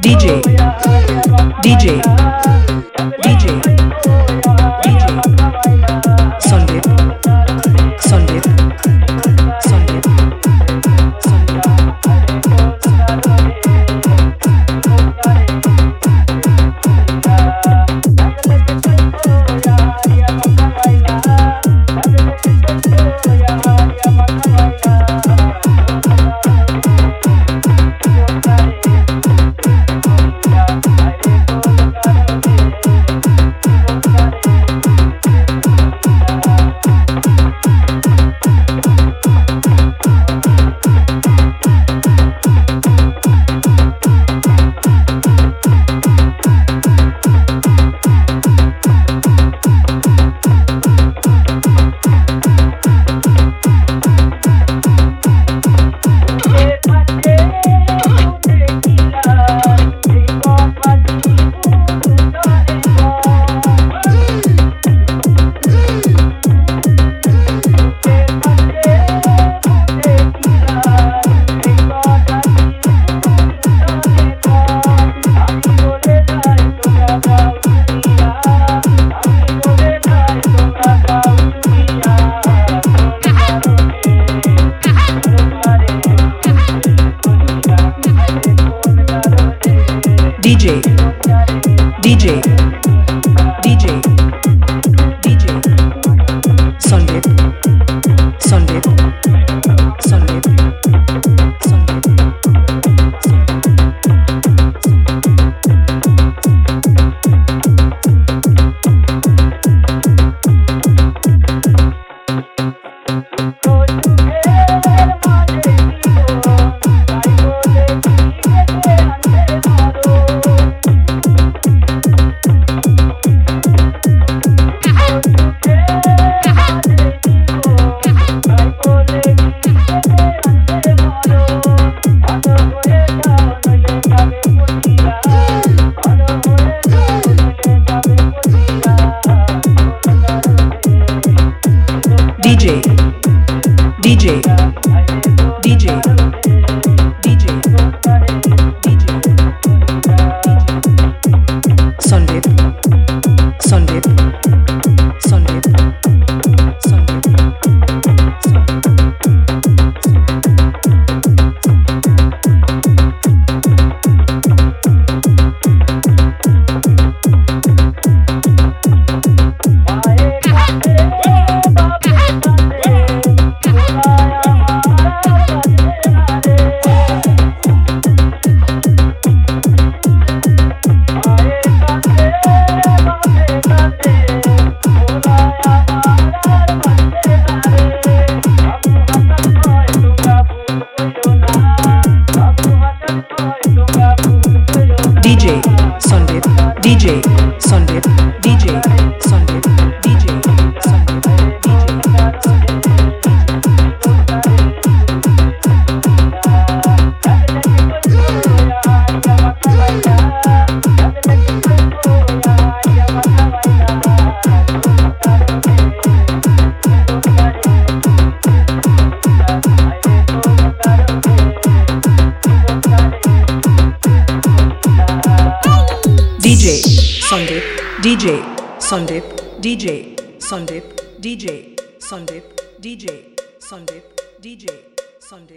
DJ. DJ. DJ DJ, DJ, DJ, DJ, Sandeep, Sandeep, Sandeep, Sandeep. DJ Sunday DJ Sunday DJ Sunday DJ Sandeep DJ Sandeep DJ Sandeep DJ Sandeep DJ Sandeep DJ Sandeep